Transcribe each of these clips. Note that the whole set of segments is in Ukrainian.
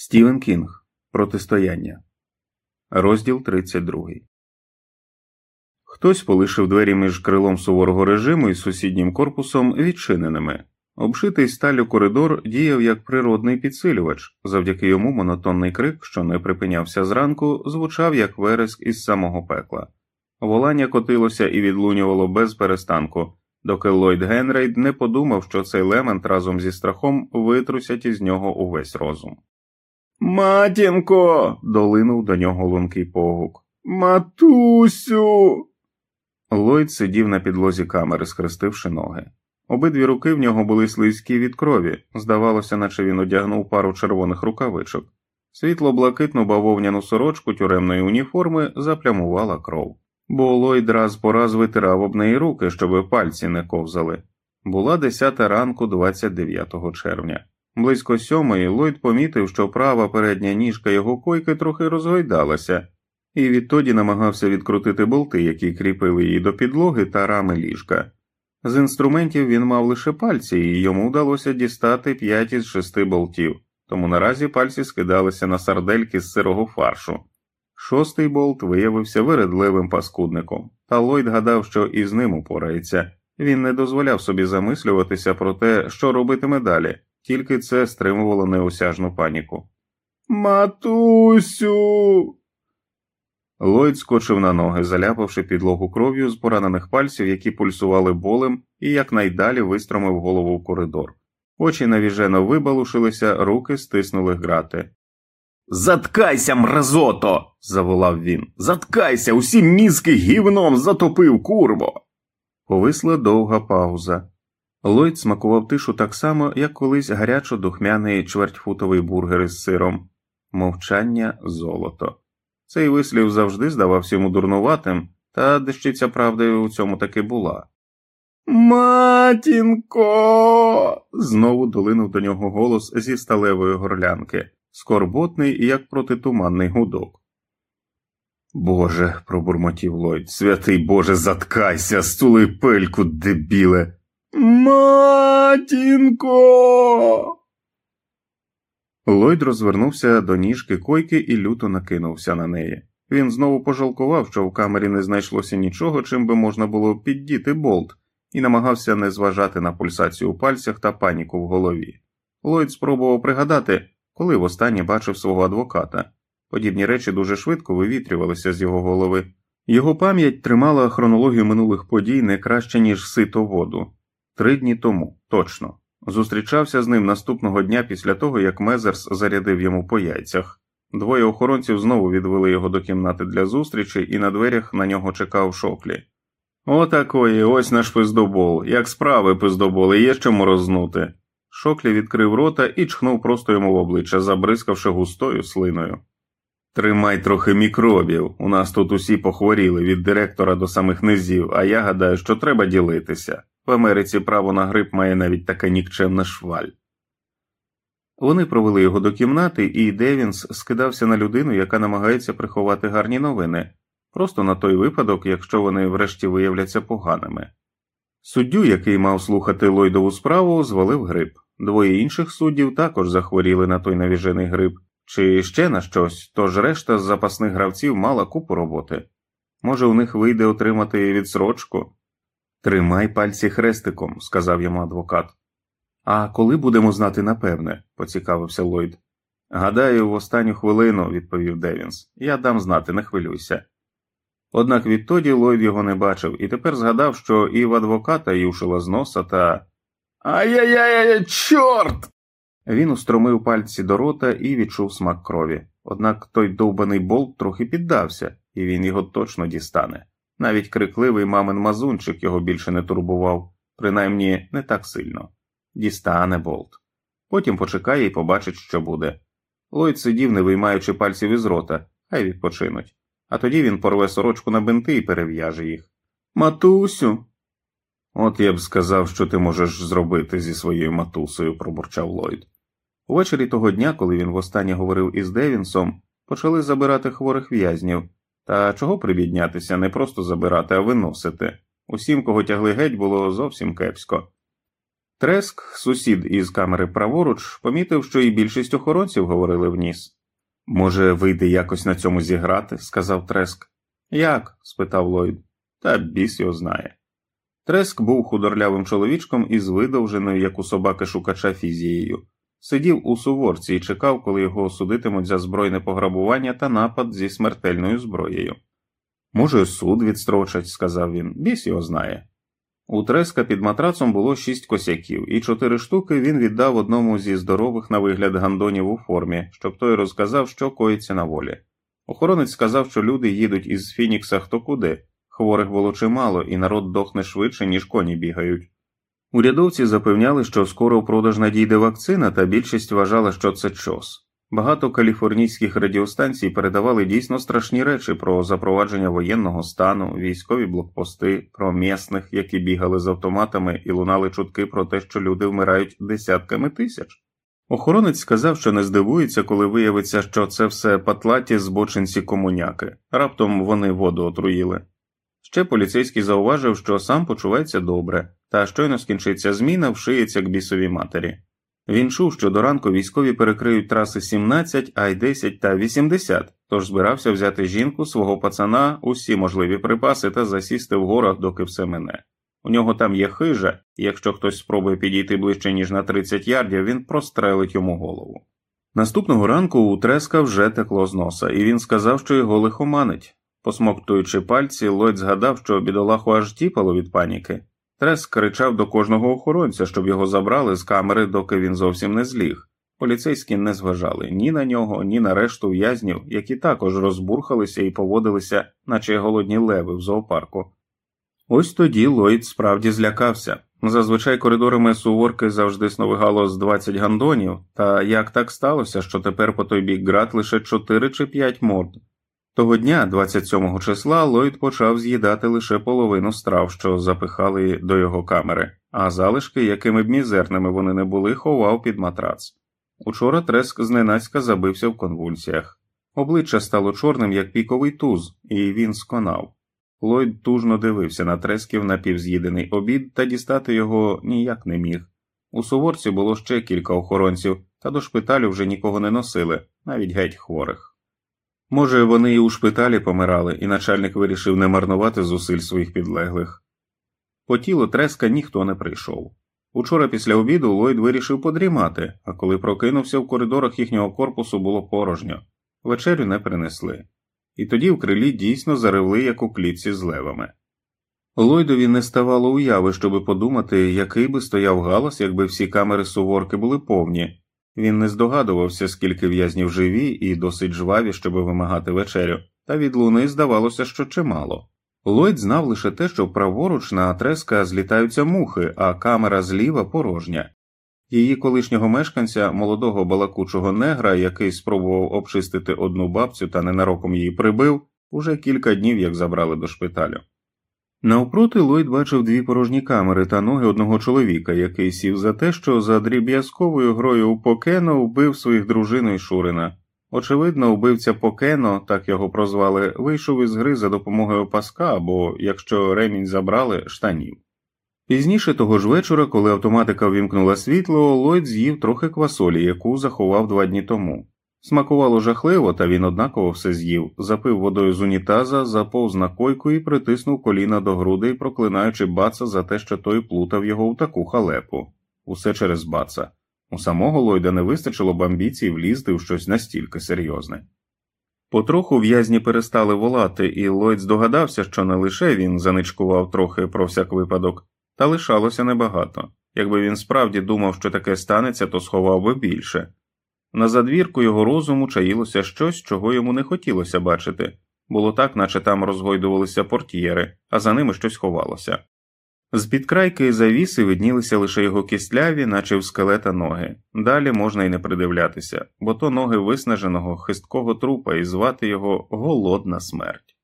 Стівен Кінг Протистояння. Розділ 32. Хтось полишив двері між крилом суворого режиму і сусіднім корпусом відчиненими. Обшитий сталю коридор діяв як природний підсилювач, завдяки йому монотонний крик, що не припинявся зранку, звучав як вереск із самого пекла. Волання котилося і відлунювало без перестанку, доки Ллойд Генрейд не подумав, що цей лемент разом зі страхом витрусять із нього увесь розум. Матінко. долинув до нього лункий погук. Матусю. Ллойд сидів на підлозі камери, схрестивши ноги. Обидві руки в нього були слизькі від крові, здавалося, наче він одягнув пару червоних рукавичок. Світло блакитну бавовняну сорочку тюремної уніформи заплямувала кров, бо Ллойд раз по раз витирав об неї руки, щоб пальці не ковзали. Була десята ранку 29 червня. Близько сьомої Ллойд помітив, що права передня ніжка його койки трохи розгойдалася, і відтоді намагався відкрутити болти, які кріпили її до підлоги та рами ліжка. З інструментів він мав лише пальці, і йому вдалося дістати п'ять із шести болтів, тому наразі пальці скидалися на сардельки з сирого фаршу. Шостий болт виявився вередливим паскудником, та Ллойд гадав, що і з ним упорається. Він не дозволяв собі замислюватися про те, що робитиме далі тільки це стримувало неосяжну паніку. Матусю. Ллойд скочив на ноги, заляпавши підлогу кров'ю з поранених пальців, які пульсували болем, і якнайдалі вистромив голову в коридор. Очі навіжено вибалушилися, руки стиснули грати. Заткайся, мразото. заволав він. Заткайся, усі мізки гівном затопив курво. Повисла довга пауза. Ллойд смакував тишу так само, як колись гарячо духмяний чвертьфутовий бургер із сиром, мовчання золото. Цей вислів завжди здавався йому дурнуватим, та дещиця правди у цьому таки була. Матінко. знову долинув до нього голос зі сталевої горлянки, скорботний, як протитуманний гудок. Боже, пробурмотів Ллойд, святий Боже, заткайся, стули пельку, дебіле. Матінко. Ллойд розвернувся до ніжки койки і люто накинувся на неї. Він знову пожалкував, що в камері не знайшлося нічого, чим би можна було піддіти болт, і намагався не зважати на пульсацію у пальцях та паніку в голові. Ллойд спробував пригадати, коли востаннє бачив свого адвоката. Подібні речі дуже швидко вивітрювалися з його голови. Його пам'ять тримала хронологію минулих подій не краще, ніж сито воду. Три дні тому, точно. Зустрічався з ним наступного дня після того, як Мезерс зарядив йому по яйцях. Двоє охоронців знову відвели його до кімнати для зустрічі, і на дверях на нього чекав шоклі. Отакої, ось наш пиздобол, як справи пиздоболи, є чому рознути. Шоклі відкрив рота і чхнув просто йому в обличчя, забризкавши густою слиною. Тримай трохи мікробів. У нас тут усі похворіли від директора до самих низів, а я гадаю, що треба ділитися. В Америці право на грип має навіть така нікчемна шваль. Вони провели його до кімнати, і Девінс скидався на людину, яка намагається приховати гарні новини, просто на той випадок, якщо вони врешті виявляться поганими. Суддю, який мав слухати Ллойдову справу, звалив грип. Двоє інших суддів також захворіли на той навіжений грип, чи ще на щось, тож решта з запасних гравців мала купу роботи. Може, у них вийде отримати відсрочку. Тримай пальці хрестиком, сказав йому адвокат. А коли будемо знати напевне, поцікавився Ллойд. Гадаю, в останню хвилину, відповів Девінс, я дам знати, не хвилюйся. Однак відтоді Ллойд його не бачив і тепер згадав, що і в адвоката юшила з носа та. Ай-яй-яй, чорт! Він устромив пальці до рота і відчув смак крові. Однак той довбаний болт трохи піддався, і він його точно дістане. Навіть крикливий мамин мазунчик його більше не турбував, принаймні не так сильно. Дістане болт. Потім почекає і побачить, що буде. Лойд сидів, не виймаючи пальців із рота, хай відпочинуть. А тоді він порве сорочку на бинти і перев'яже їх. Матусю. От я б сказав, що ти можеш зробити зі своєю матусею, пробурчав Ллойд. Увечері того дня, коли він востаннє говорив із Девінсом, почали забирати хворих в'язнів. Та чого прибіднятися, не просто забирати, а виносити. Усім, кого тягли геть, було зовсім кепсько. Треск, сусід із камери праворуч, помітив, що і більшість охоронців говорили в ніс. Може, вийде якось на цьому зіграти, сказав Треск. Як? спитав Ллойд. Та біс його знає. Треск був худорлявим чоловічком із видовженою, як у собаки шукача фізією. Сидів у суворці і чекав, коли його осудитимуть за збройне пограбування та напад зі смертельною зброєю. Може, суд відстрочать, сказав він, біс його знає. У треска під матрацом було шість косяків, і чотири штуки він віддав одному зі здорових на вигляд гандонів у формі, щоб той розказав, що коїться на волі. Охоронець сказав, що люди їдуть із Фінікса хто куди, хворих було чимало, і народ дохне швидше, ніж коні бігають. Урядовці запевняли, що скоро в продаж надійде вакцина, та більшість вважала, що це чос. Багато каліфорнійських радіостанцій передавали дійсно страшні речі про запровадження воєнного стану, військові блокпости, про місних, які бігали з автоматами і лунали чутки про те, що люди вмирають десятками тисяч. Охоронець сказав, що не здивується, коли виявиться, що це все патлаті збочинці комуняки, раптом вони воду отруїли. Ще поліцейський зауважив, що сам почувається добре, та щойно скінчиться зміна, вшиється к бісовій матері. Він чув, що до ранку військові перекриють траси 17, ай 10 та 80, тож збирався взяти жінку свого пацана, усі можливі припаси та засісти в горах, доки все мине. У нього там є хижа, і якщо хтось спробує підійти ближче, ніж на 30 ярдів, він прострелить йому голову. Наступного ранку у Треска вже текло з носа, і він сказав, що його лихоманить. Посмоктуючи пальці, Лойд згадав, що бідолаху аж тіпало від паніки. Трес кричав до кожного охоронця, щоб його забрали з камери, доки він зовсім не зліг. Поліцейські не зважали ні на нього, ні на решту в'язнів, які також розбурхалися і поводилися, наче голодні леви в зоопарку. Ось тоді Ллойд справді злякався. Зазвичай коридорами суворки завжди сновигало з 20 гандонів, та як так сталося, що тепер по той бік град лише 4 чи 5 морд. Того дня, 27 числа, Ллойд почав з'їдати лише половину страв, що запихали до його камери, а залишки, якими б мізерними вони не були, ховав під матрац. Учора треск зненацька забився в конвульсіях. Обличчя стало чорним, як піковий туз, і він сконав. Ллойд тужно дивився на тресків напівз'їдений обід та дістати його ніяк не міг. У суворці було ще кілька охоронців, та до шпиталю вже нікого не носили, навіть геть хворих. Може, вони і у шпиталі помирали, і начальник вирішив не марнувати зусиль своїх підлеглих. По тілу треска ніхто не прийшов. Учора після обіду Ллойд вирішив подрімати, а коли прокинувся в коридорах їхнього корпусу було порожньо, вечерю не принесли, і тоді в крилі дійсно заревли, як у клітці з левами. Ллойдові не ставало уяви, щоби подумати, який би стояв галас, якби всі камери суворки були повні, він не здогадувався, скільки в'язнів живі і досить жваві, щоб вимагати вечерю, та від луни здавалося, що чимало. Ллойд знав лише те, що праворуч на треска злітаються мухи, а камера зліва порожня. Її колишнього мешканця, молодого балакучого негра, який спробував обчистити одну бабцю та ненароком її прибив, уже кілька днів як забрали до шпиталю. Навпроти Ллойд бачив дві порожні камери та ноги одного чоловіка, який сів за те, що за дріб'язковою грою у Покено вбив своїх дружину і Шурина. Очевидно, вбивця Покено, так його прозвали, вийшов із гри за допомогою паска або, якщо ремінь забрали, штанів. Пізніше того ж вечора, коли автоматика вімкнула світло, Ллойд з'їв трохи квасолі, яку заховав два дні тому. Смакувало жахливо, та він однаково все з'їв, запив водою з унітаза, заповз на койку і притиснув коліна до грудей, проклинаючи баца за те, що той плутав його в таку халепу. Усе через баца. У самого Лойда не вистачило б амбіцій влізти в щось настільки серйозне. Потроху в'язні перестали волати, і Лойд здогадався, що не лише він заничкував трохи про всяк випадок, та лишалося небагато. Якби він справді думав, що таке станеться, то сховав би більше. На задвірку його розуму чаїлося щось, чого йому не хотілося бачити було так, наче там розгойдувалися портьєри, а за ними щось ховалося. З під крайки завіси виднілися лише його кістляві, наче в скелета ноги. Далі можна й не придивлятися, бо то ноги виснаженого хисткого трупа і звати його голодна смерть.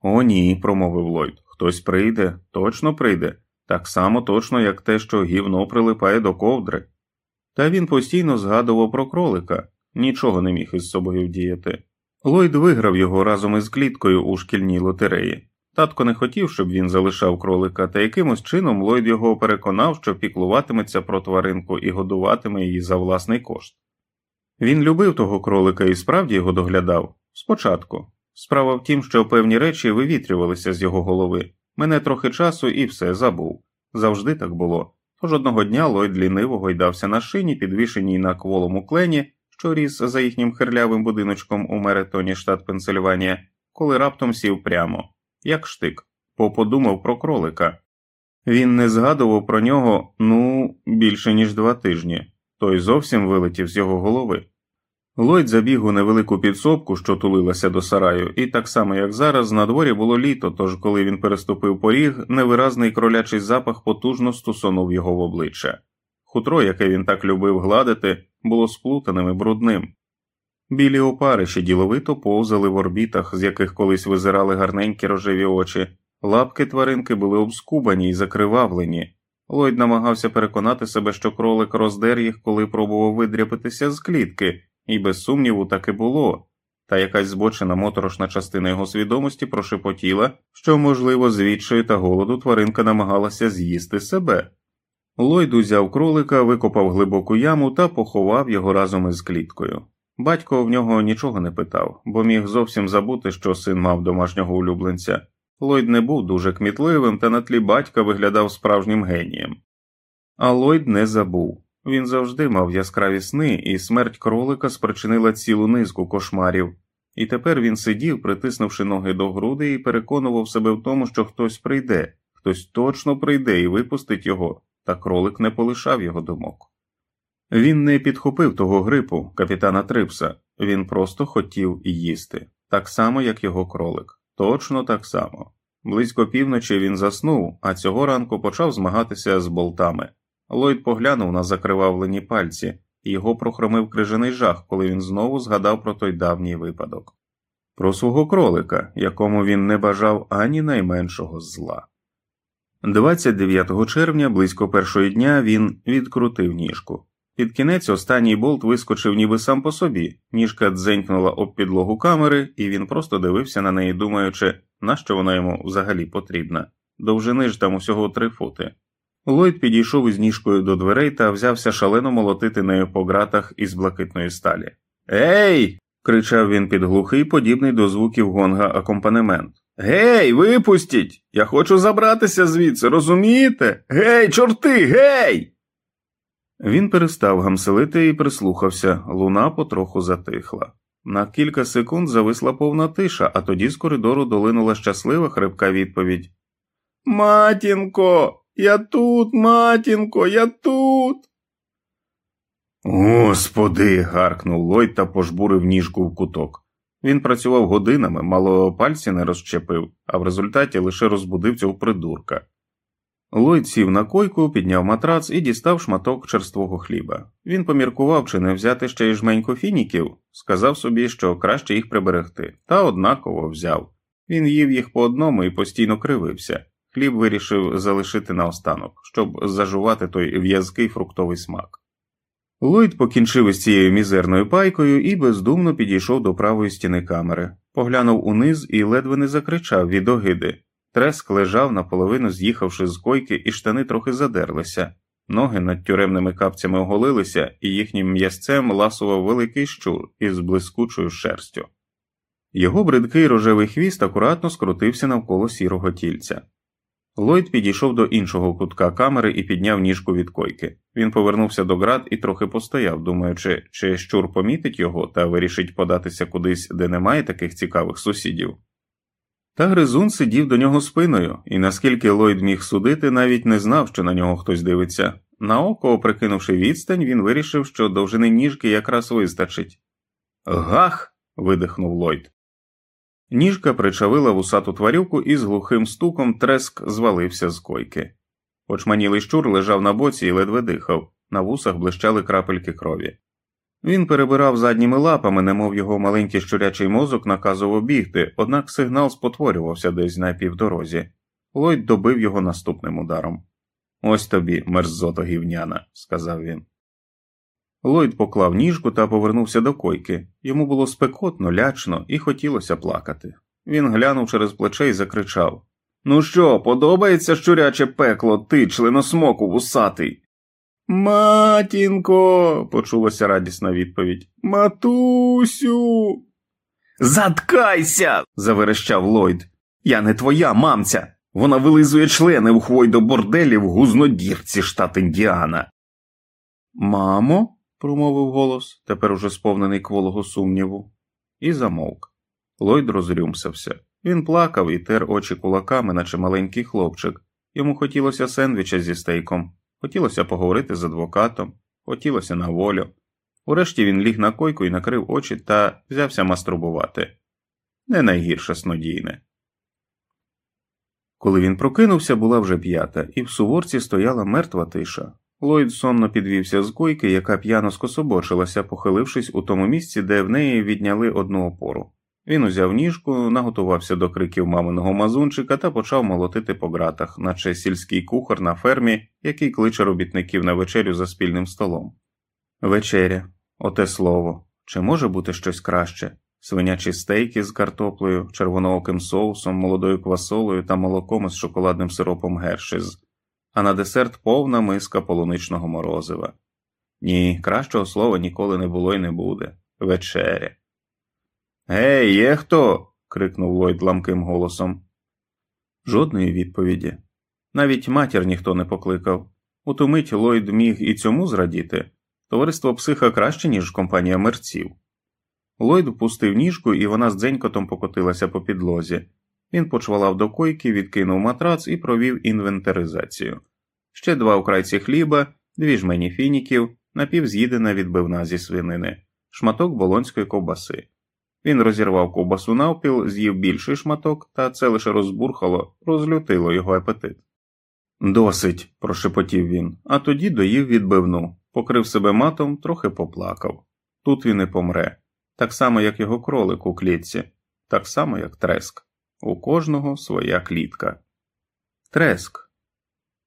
О, ні, промовив Ллойд. Хтось прийде, точно прийде, так само точно, як те, що гівно прилипає до ковдри. Та він постійно згадував про кролика, нічого не міг із собою вдіяти. Ллойд виграв його разом із кліткою у шкільній лотереї. Татко не хотів, щоб він залишав кролика, та якимось чином Ллойд його переконав, що піклуватиметься про тваринку і годуватиме її за власний кошт. Він любив того кролика і справді його доглядав спочатку. Справа в тім, що певні речі вивітрювалися з його голови. Мене трохи часу і все забув. Завжди так було. Тож одного дня Ллойд ліниво гойдався на шині, підвішеній на кволому клені, що ріс за їхнім хирлявим будиночком у Меретоні, штат Пенсильванія, коли раптом сів прямо, як штик, поподумав про кролика. Він не згадував про нього ну більше ніж два тижні, той зовсім вилетів з його голови. Лойд забіг у невелику підсобку, що тулилася до сараю, і так само, як зараз, на дворі було літо, тож коли він переступив поріг, невиразний кролячий запах потужно стусонув його в обличчя. Хутро, яке він так любив гладити, було сплутаним і брудним. Білі опариші діловито повзали в орбітах, з яких колись визирали гарненькі рожеві очі, лапки тваринки були обскубані і закривавлені. Лойд намагався переконати себе, що кролик роздер їх, коли пробував видряпитися з клітки і без сумніву так і було, та якась збочена моторошна частина його свідомості прошепотіла, що, можливо, з відчаю та голоду тваринка намагалася з'їсти себе. Лойд узяв кролика, викопав глибоку яму та поховав його разом із кліткою. Батько в нього нічого не питав, бо міг зовсім забути, що син мав домашнього улюбленця. Лойд не був дуже кмітливим та на тлі батька виглядав справжнім генієм. А Лойд не забув. Він завжди мав яскраві сни, і смерть кролика спричинила цілу низку кошмарів, і тепер він сидів, притиснувши ноги до груди, і переконував себе в тому, що хтось прийде, хтось точно прийде і випустить його, та кролик не полишав його думок. Він не підхопив того грипу, капітана Трипса, він просто хотів їсти, так само, як його кролик, точно так само. Близько півночі він заснув, а цього ранку почав змагатися з болтами. Лойд поглянув на закривавлені пальці, і його прохромив крижаний жах, коли він знову згадав про той давній випадок, про свого кролика, якому він не бажав ані найменшого зла. 29 червня, близько першої дня, він відкрутив ніжку. Під кінець останній болт вискочив ніби сам по собі, ніжка дзенькнула об підлогу камери, і він просто дивився на неї, думаючи, нащо вона йому взагалі потрібна. Довжини ж там усього три фути. Ллойд підійшов із ніжкою до дверей та взявся шалено молотити нею по ґратах із блакитної сталі. Ей. кричав він під глухий, подібний до звуків гонга акомпанемент. Гей, випустіть! Я хочу забратися звідси, розумієте? Гей, чорти, гей! Він перестав гамселити і прислухався, луна потроху затихла. На кілька секунд зависла повна тиша, а тоді з коридору долинула щаслива хрипка відповідь Матінко, я тут, матінко, я тут. Господи. гаркнув Лойд та пожбурив ніжку в куток. Він працював годинами, мало пальці не розчепив, а в результаті лише розбудив цього придурка. Лойд сів на койку, підняв матрац і дістав шматок черствого хліба. Він поміркував, чи не взяти ще й жменьку фініків, сказав собі, що краще їх приберегти, та однаково взяв. Він їв їх по одному і постійно кривився. Хліб вирішив залишити наостанок, щоб зажувати той в'язкий фруктовий смак. Ллойд покінчив із цією мізерною пайкою і бездумно підійшов до правої стіни камери, поглянув униз і ледве не закричав від огиди. Треск лежав наполовину з'їхавши з койки, і штани трохи задерлися. Ноги над тюремними капцями оголилися, і їхнім м'язцем ласував великий щур із блискучою шерстю. Його бридкий рожевий хвіст акуратно скрутився навколо сірого тільця. Ллойд підійшов до іншого кутка камери і підняв ніжку від койки. Він повернувся до град і трохи постояв, думаючи, чи щур помітить його та вирішить податися кудись, де немає таких цікавих сусідів. Та гризун сидів до нього спиною, і наскільки Ллойд міг судити, навіть не знав, що на нього хтось дивиться. На око, прикинувши відстань, він вирішив, що довжини ніжки якраз вистачить. Гах. видихнув Ллойд. Ніжка причавила вусату тварюку і з глухим стуком треск звалився з койки. Очманілий щур лежав на боці і ледве дихав, на вусах блищали крапельки крові. Він перебирав задніми лапами, немов його маленький щурячий мозок наказував бігти, однак сигнал спотворювався десь на півдорозі. Лойд добив його наступним ударом. Ось тобі, мерзота гівняна, сказав він. Лойд поклав ніжку та повернувся до койки. Йому було спекотно, лячно і хотілося плакати. Він глянув через плече і закричав Ну що, подобається щуряче пекло, ти, членосмоку вусатий? Матінко, почулася радісна відповідь. Матусю. Заткайся. заверещав Ллойд. Я не твоя мамця. Вона вилизує члени в хвойдо-борделі в гузнодірці, штат Індіана. Мамо, промовив голос, тепер уже сповнений кволого сумніву, і замовк. Ллойд розрюмсався. Він плакав і тер очі кулаками, наче маленький хлопчик. Йому хотілося сендвіча зі стейком, хотілося поговорити з адвокатом, хотілося на волю. Урешті він ліг на койку і накрив очі та взявся мастурбувати. Не найгірше снодійне. Коли він прокинувся, була вже п'ята, і в суворці стояла мертва тиша. Ллойд сонно підвівся з койки, яка п'яно скособочилася, похилившись у тому місці, де в неї відняли одну опору. Він узяв ніжку, наготувався до криків маминого мазунчика та почав молотити по ґратах, наче сільський кухар на фермі, який кличе робітників на вечерю за спільним столом. Вечеря, оте слово, чи може бути щось краще? Свинячі стейки з картоплею, червонооким соусом, молодою квасолою та молоком із шоколадним сиропом гершиз, а на десерт повна миска полуничного морозива. Ні, кращого слова ніколи не було і не буде. Вечеря. Гей, є хто? крикнув Ллойд ламким голосом. Жодної відповіді. Навіть матір ніхто не покликав. У ту мить Ллойд міг і цьому зрадіти. Товариство психа краще, ніж компанія мерців. Ллойд впустив ніжку, і вона з дзенькотом покотилася по підлозі. Він почвалав до койки, відкинув матрац і провів інвентаризацію. Ще два украйці хліба, дві жмені фініків, напівз'їдена відбивна зі свинини, шматок болонської ковбаси. Він розірвав ковбасу навпіл, з'їв більший шматок, та це лише розбурхало, розлютило його апетит. Досить, прошепотів він, а тоді доїв відбивну, покрив себе матом, трохи поплакав. Тут він і помре, так само, як його кролик у клітці, так само, як треск. У кожного своя клітка. Треск.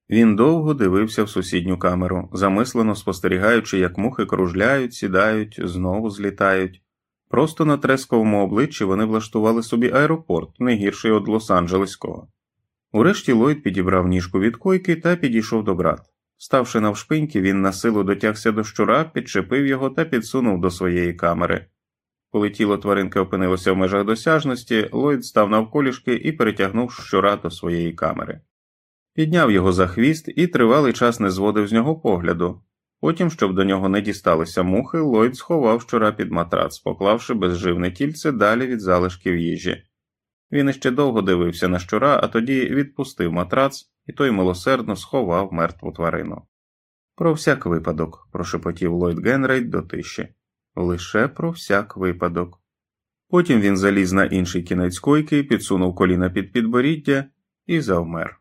Він довго дивився в сусідню камеру, замислено спостерігаючи, як мухи кружляють, сідають, знову злітають. Просто на тресковому обличчі вони влаштували собі аеропорт, не гірший від Лос-Анджелеського. Урешті Ллойд підібрав ніжку від койки та підійшов до брат. Ставши навшпиньки, він на силу дотягся до щура, підчепив його та підсунув до своєї камери. Коли тіло тваринки опинилося в межах досяжності, Ллойд став навколішки і перетягнув щура до своєї камери. Підняв його за хвіст і тривалий час не зводив з нього погляду, Потім, щоб до нього не дісталися мухи, Ллойд сховав щура під матрац, поклавши безживне тільце далі від залишків їжі. Він іще довго дивився на щура, а тоді відпустив матрац, і той милосердно сховав мертву тварину. Про всяк випадок, прошепотів Ллойд Генрейд до тиші. Лише про всяк випадок. Потім він заліз на інший кінець койки, підсунув коліна під підборіддя і завмер.